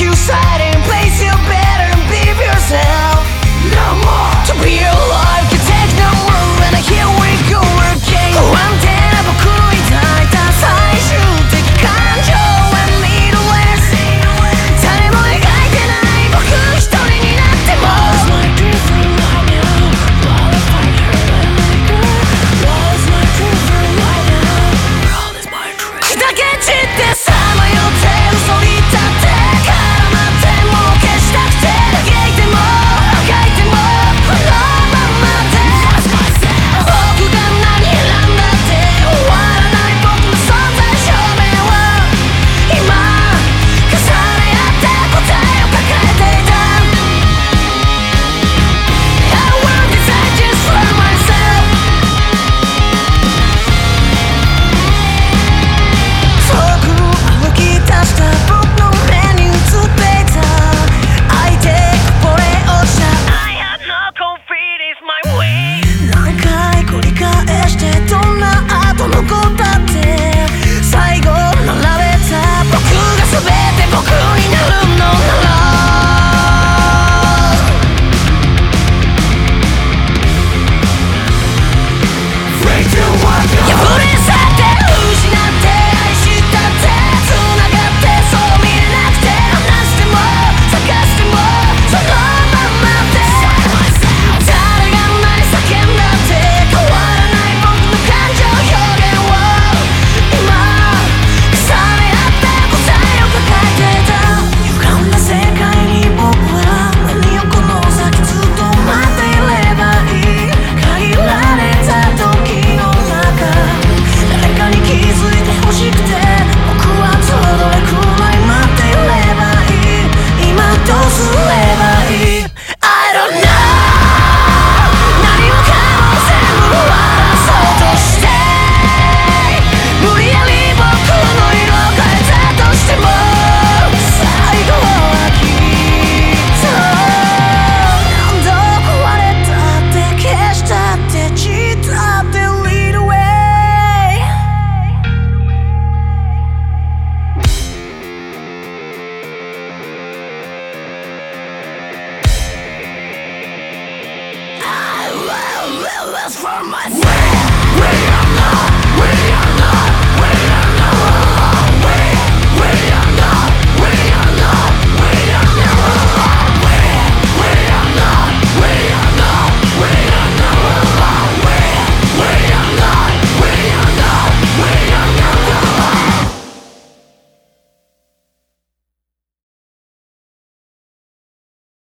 you said. For my friend.